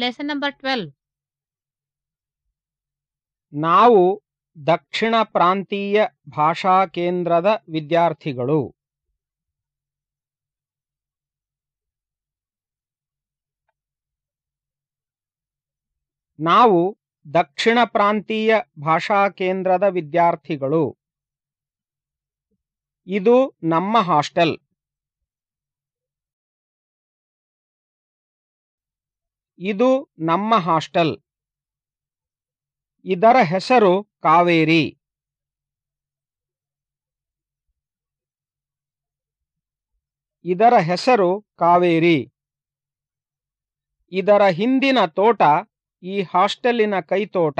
Lesson number twelve ನಾವು ದಕ್ಷಿಣ ಪ್ರಾಂತೀಯ ಭಾಷಾ ಕೇಂದ್ರದ ವಿದ್ಯಾರ್ಥಿಗಳು. ನಾವು ದಕ್ಷಿಣ ಪ್ರಾಂತೀಯ ಭಾಷಾ ಕೇಂದ್ರದ ವಿದ್ಯಾರ್ಥಿಗಳು. ಇದು ನಮ್ಮ ಹಾಸ್ಟೆಲ್. ಇದು ನಮ್ಮ ಹಾಸ್ಟೆಲ್. ಇದರ ಹೆಸರು ಕಾವೇರಿ. ಇದರ ಹೆಸರು ಕಾವೇರಿ. ಇದರ ಹಿಂದಿನ ತೋಟ ಈ ಹಾಸ್ಟೆಲಿನ ಕೈತೋಟ.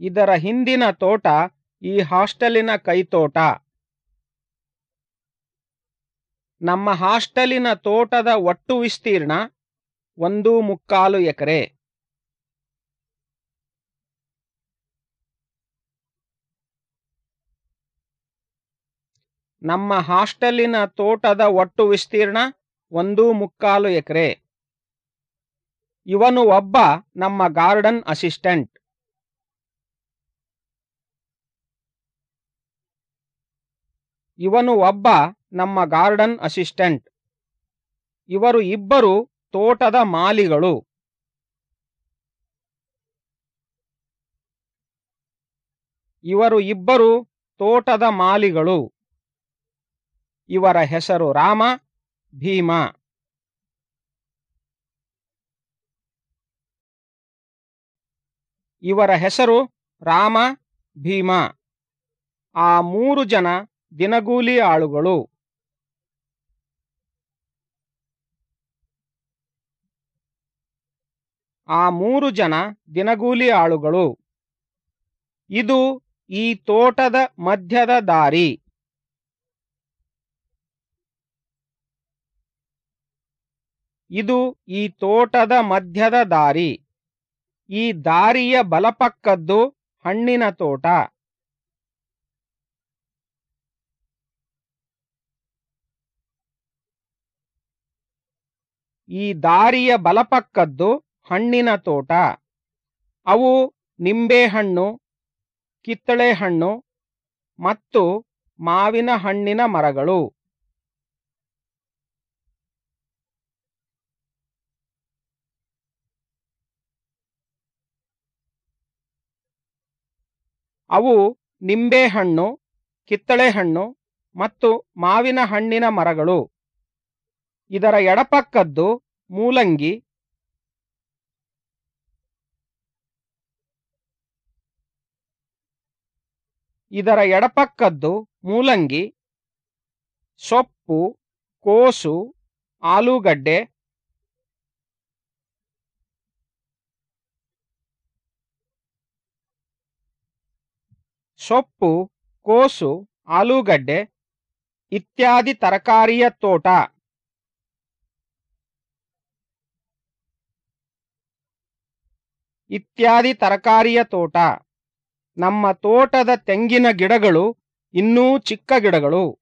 ಇದರ ಹಿಂದಿನ ತೋಟ ಈ ಹಾಸ್ಟೆಲಿನ ಕೈತೋಟ. ನಮ್ಮ ಹಾಸ್ಟೆಲಿನ ತೋಟದ ಒಟ್ಟು ವಿಸ್ತೀರ್ಣ ಒಂದು ಮುಕ್ಕಾಲು ಎಕರೆ. ನಮ್ಮ ಹಾಸ್ಟೆಲಿನ ತೋಟದ ಒಟ್ಟು ವಿಸ್ತೀರ್ಣ ಒಂದು ಮುಕ್ಕಾಲು ಎಕರೆ. ಇವನು ಒಬ್ಬ ನಮ್ಮ ಗಾರ್ಡನ್ ಅಸಿಸ್ಟೆಂಟ್. ಇವನು ಒಬ್ಬ ನಮ್ಮ ಗಾರ್ಡನ್ ಅಸಿಸ್ಟೆಂಟ್. ಇವರು ಇಬ್ಬರು ತೋಟದ ಮಾಲಿಗಳು. ಇವರು ಇಬ್ಬರು ತೋಟದ ಮಾಲಿಗಳು. ಇವರ ಹೆಸರು ರಾಮ, ಭೀಮ. ಇವರ ಹೆಸರು ರಾಮ, ಭೀಮ. ಆ ಮೂರು ಜನ ದಿನಗೂಲಿ ಆಳುಗಳು. ಆ ಮೂರು ಜನ ದಿನಗೂಲಿ ಆಳುಗಳು. ಇದು ಈ ತೋಟದ ಮಧ್ಯದ ದಾರಿ. ಇದು ಈ ತೋಟದ ಮಧ್ಯದ ದಾರಿ. ಈ ದಾರಿಯ ಬಲಪಕ್ಕದ್ದು ಹಣ್ಣಿನ ತೋಟ. ಈ ದಾರಿಯ ಬಲಪಕ್ಕದ್ದು ಹಣ್ಣಿನ ತೋಟ. ಅವು ನಿಂಬೆಹಣ್ಣು ಕಿತ್ತಳೆ ಹಣ್ಣು ಮತ್ತು ಮಾವಿನ ಹಣ್ಣಿನ ಮರಗಳು. ಅವು ನಿಂಬೆಹಣ್ಣು ಕಿತ್ತಳೆಹಣ್ಣು ಮತ್ತು ಮಾವಿನ ಹಣ್ಣಿನ ಮರಗಳು. ಇದರ ಎಡಪಕ್ಕದ್ದು ಮೂಲಂಗಿ ಇದರ ಎಡಪಕ್ಕದ್ದು ಮೂಲಂಗಿ, ಸೊಪ್ಪು, ಕೋಸು, ಆಲೂಗಡ್ಡೆ, ಸೊಪ್ಪು, ಕೋಸು, ಆಲೂಗಡ್ಡೆ ಇತ್ಯಾದಿ ತರಕಾರಿಯ ತೋಟ. ಇತ್ಯಾದಿ ತರಕಾರಿಯ ತೋಟ. ನಮ್ಮ ತೋಟದ ತೆಂಗಿನ ಗಿಡಗಳು ಇನ್ನೂ ಚಿಕ್ಕ ಗಿಡಗಳು.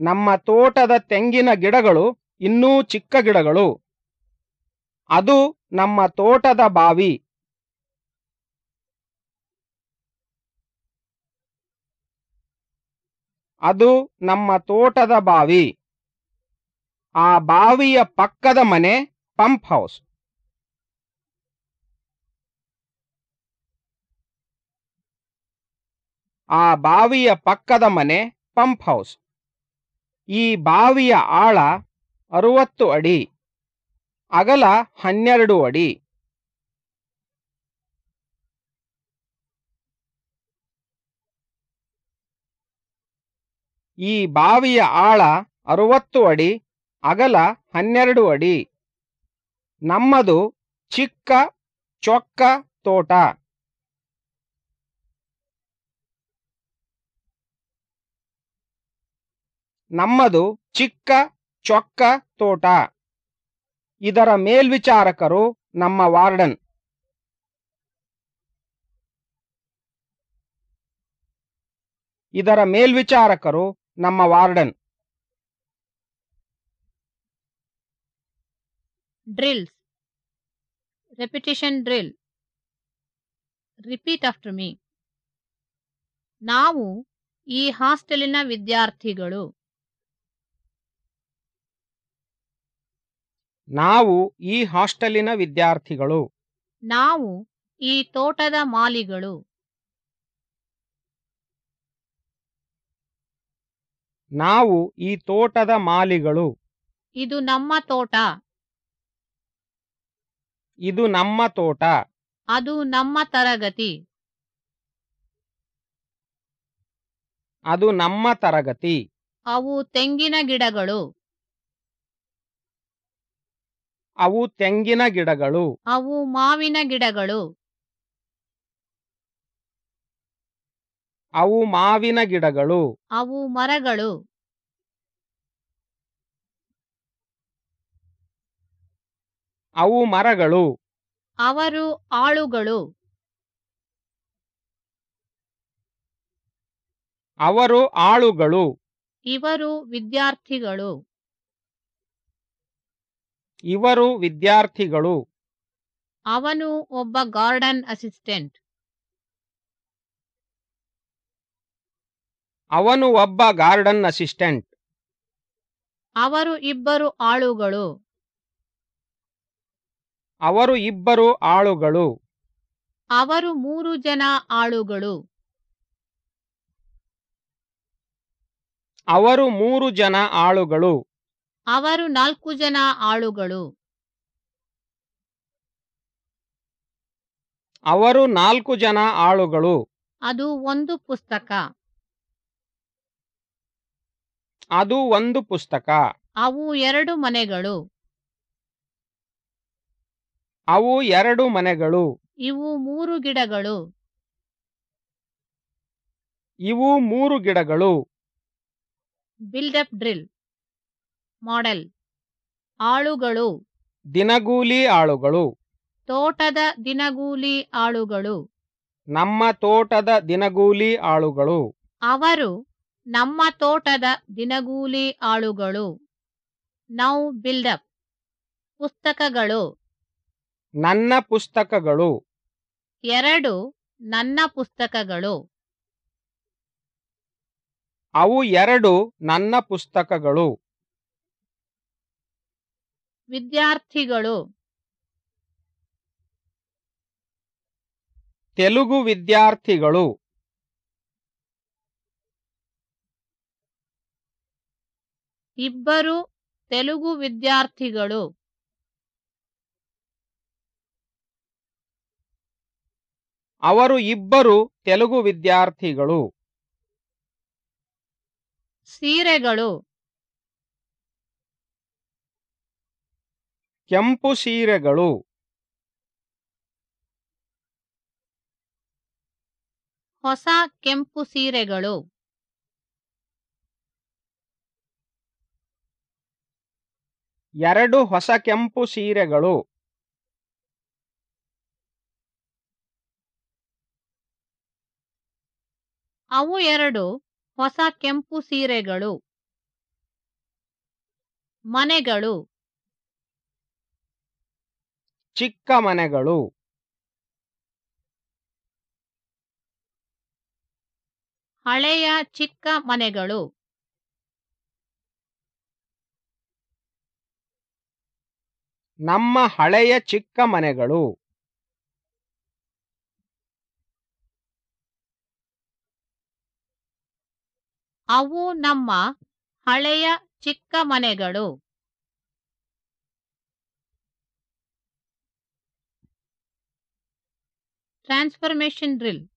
ನಮ್ಮ ತೋಟದ ತೆಂಗಿನ ಗಿಡಗಳು ಇನ್ನೂ ಚಿಕ್ಕ ಗಿಡಗಳು. ಅದು ನಮ್ಮ ತೋಟದ ಬಾವಿ. ಅದು ನಮ್ಮ ತೋಟದ ಬಾವಿ. ಆ ಬಾವಿಯ ಪಕ್ಕದ ಮನೆ ಪಂಪ್ ಹೌಸ್. ಆ ಬಾವಿಯ ಪಕ್ಕದ ಮನೆ ಪಂಪ್ ಹೌಸ್. ಈ ಬಾವಿಯ ಆಳ ಅರುವತ್ತು ಅಡಿ, ಅಗಲ ಹನ್ನೆರಡು ಅಡಿ. ಈ ಬಾವಿಯ ಆಳ ಅರುವತ್ತು ಅಡಿ, ಅಗಲ ಹನ್ನೆರಡು ಅಡಿ. ನಮ್ಮದು ಚಿಕ್ಕ ಚೊಕ್ಕ ತೋಟ. ನಮ್ಮದು ಚಿಕ್ಕ ಚೊಕ್ಕ ತೋಟ. ಇದರ ಮೇಲ್ವಿಚಾರಕರು ನಮ್ಮ ವಾರ್ಡನ್. ಇದರ ಮೇಲ್ವಿಚಾರಕರು ನಮ್ಮ warden. Drills repetition drill. Repeat after me. ನಾವು ಈ ಹಾಸ್ಟೆಲಿನ ವಿದ್ಯಾರ್ಥಿಗಳು. ನಾವು ಈ ಹಾಸ್ಟೆಲಿನ ವಿದ್ಯಾರ್ಥಿಗಳು. ನಾವು ಈ ತೋಟದ ಮಾಲಿಗಳು. ನಾವು ಈ ತೋಟದ ಮಾಲಿಗಳು. ಇದು ನಮ್ಮ ತೋಟ. ಇದು ನಮ್ಮ ತೋಟ. ಅದು ನಮ್ಮ ತರಗತಿ. ಅದು ನಮ್ಮ ತರಗತಿ. ಅವು ತೆಂಗಿನ ಗಿಡಗಳು. ಅವು ತೆಂಗಿನ ಗಿಡಗಳು. ಅವು ಮಾವಿನ ಗಿಡಗಳು. ಅವು ಮಾವಿನ ಗಿಡಗಳು. ಅವು ಮರಗಳು. ಅವು ಮರಗಳು. ಅವರು ಆಳುಗಳು. ಅವರು ಆಳುಗಳು. ಇವರು ವಿದ್ಯಾರ್ಥಿಗಳು. ಇವರು ವಿದ್ಯಾರ್ಥಿಗಳು. ಅವನು ಒಬ್ಬ ಗಾರ್ಡನ್ ಅಸಿಸ್ಟೆಂಟ್. ಅವನು ಒಬ್ಬ ಗಾರ್ಡನ್ ಅಸಿಸ್ಟೆಂಟ್. ಅವರು ಇಬ್ಬರು ಆಳುಗಳು. ಅವರು ಇಬ್ಬರು ಆಳುಗಳು. ಅವರು ಮೂರು ಜನ ಆಳುಗಳು. ಅವರು ಮೂರು ಜನ ಆಳುಗಳು. ಅವರು ನಾಲ್ಕು ಜನ ಆಳುಗಳು. ಅವರು ನಾಲ್ಕು ಜನ ಆಳುಗಳು. ಅದು ಒಂದು ಪುಸ್ತಕ. ಅದು ಒಂದು ಪುಸ್ತಕ. ಅವು ಎರಡು ಮನೆಗಳು. ಅವು ಎರಡು ಮನೆಗಳು. ಇವು ಮೂರು ಗಿಡಗಳು. ಇವು ಮೂರು ಗಿಡಗಳು. ಬಿಲ್ಡಪ್ ಡ್ರಿಲ್ ಮಾಡೆಲ್ ಆಳುಗಳು. ದಿನಗೂಲಿ ಆಳುಗಳು. ತೋಟದ ದಿನಗೂಲಿ ಆಳುಗಳು. ನಮ್ಮ ತೋಟದ ದಿನಗೂಲಿ ಆಳುಗಳು. ಅವರು ನಮ್ಮ ತೋಟದ ದಿನಗೂಲಿ ಆಳುಗಳು. ನೌ ಬಿಲ್ಡಪ್ ಪುಸ್ತಕಗಳು. ನನ್ನ ಪುಸ್ತಕಗಳು. ಎರಡು ನನ್ನ ಪುಸ್ತಕಗಳು. ಅವು ಎರಡು ನನ್ನ ಪುಸ್ತಕಗಳು. ವಿದ್ಯಾರ್ಥಿಗಳು. ತೆಲುಗು ವಿದ್ಯಾರ್ಥಿಗಳು. ಇಬ್ಬರು ತೆಲುಗು ವಿದ್ಯಾರ್ಥಿಗಳು. ಅವರು ಇಬ್ಬರು ತೆಲುಗು ವಿದ್ಯಾರ್ಥಿಗಳು. ಸೀರೆಗಳು. ಕೆಂಪು ಸೀರೆಗಳು. ಹೊಸ ಕೆಂಪು ಸೀರೆಗಳು. ಎರಡು ಹೊಸ ಕೆಂಪು ಸೀರೆಗಳು. ಅವು ಎರಡು ಹೊಸ ಕೆಂಪು ಸೀರೆಗಳು. ಮನೆಗಳು. ಚಿಕ್ಕ ಮನೆಗಳು. ಹಳೆಯ ಚಿಕ್ಕ ಮನೆಗಳು. ನಮ್ಮ ಹಳೆಯ ಚಿಕ್ಕ ಮನೆಗಳು. ಅವು ನಮ್ಮ ಹಳೆಯ ಚಿಕ್ಕ ಮನೆಗಳು. Transformation drill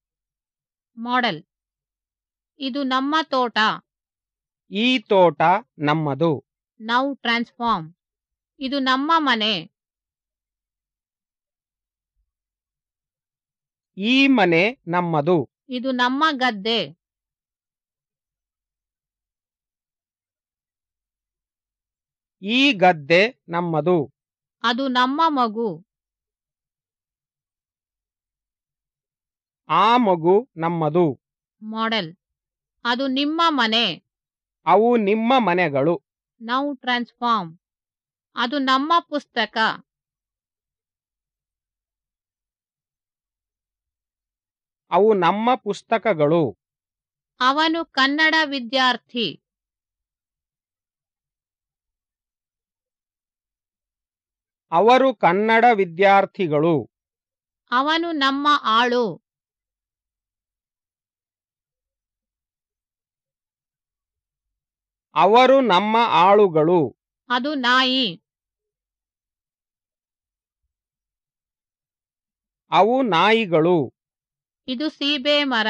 model. ಇದು ನಮ್ಮ ತೋಟ. ಈ ತೋಟ ನಮ್ಮದು. Now transform. ಇದು ನಮ್ಮ ಮನೆ. ಈ ಮನೆ ನಮ್ಮದು. ಇದು ನಮ್ಮ ಗದ್ದೆ. ಈ ಗದ್ದೆ ನಮ್ಮದು. ಅದು ನಮ್ಮ ಮಗು. ಆ ಮಗು ನಮ್ಮದು. ಮಾಡೆಲ್. ಅದು ನಿಮ್ಮ ಮನೆ. ಅವು ನಿಮ್ಮ ಮನೆಗಳು. Now transform. ಅದು ನಮ್ಮ ಪುಸ್ತಕ. ಅವು ನಮ್ಮ ಪುಸ್ತಕಗಳು. ಅವನು ಕನ್ನಡ ವಿದ್ಯಾರ್ಥಿ. ಅವರು ಕನ್ನಡ ವಿದ್ಯಾರ್ಥಿಗಳು. ಅವನು ನಮ್ಮ ಆಳು. ಅವರು ನಮ್ಮ ಆಳುಗಳು. ಅದು ನಾಯಿ. ಅವು ನಾಯಿಗಳು. ಇದು ಸೀಬೆ ಮರ.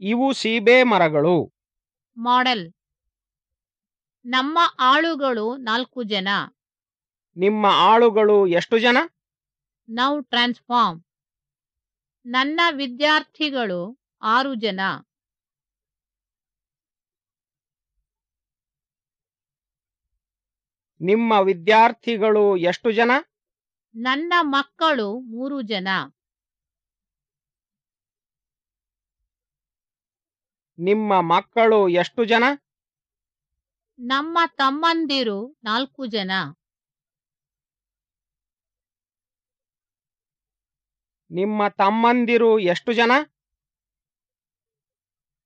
ಇವು ಸೀಬೆ ಮರಗಳು. ಮಾಡೆಲ್. ನಮ್ಮ ಆಳುಗಳು ನಾಲ್ಕು ಜನ. ನಿಮ್ಮ ಆಳುಗಳು ಎಷ್ಟು ಜನ? Now transform. ನನ್ನ ವಿದ್ಯಾರ್ಥಿಗಳು ಆರು ಜನ. ನಿಮ್ಮ ವಿದ್ಯಾರ್ಥಿಗಳು ಎಷ್ಟು ಜನ? ನನ್ನ ಮಕ್ಕಳು ಮೂರು ಜನ. ನಿಮ್ಮ ಮಕ್ಕಳು ಎಷ್ಟು ಜನ? ನಮ್ಮ ತಮ್ಮಂದಿರು ನಾಲ್ಕು ಜನ. ನಿಮ್ಮ ತಮ್ಮಂದಿರು ಎಷ್ಟು ಜನ?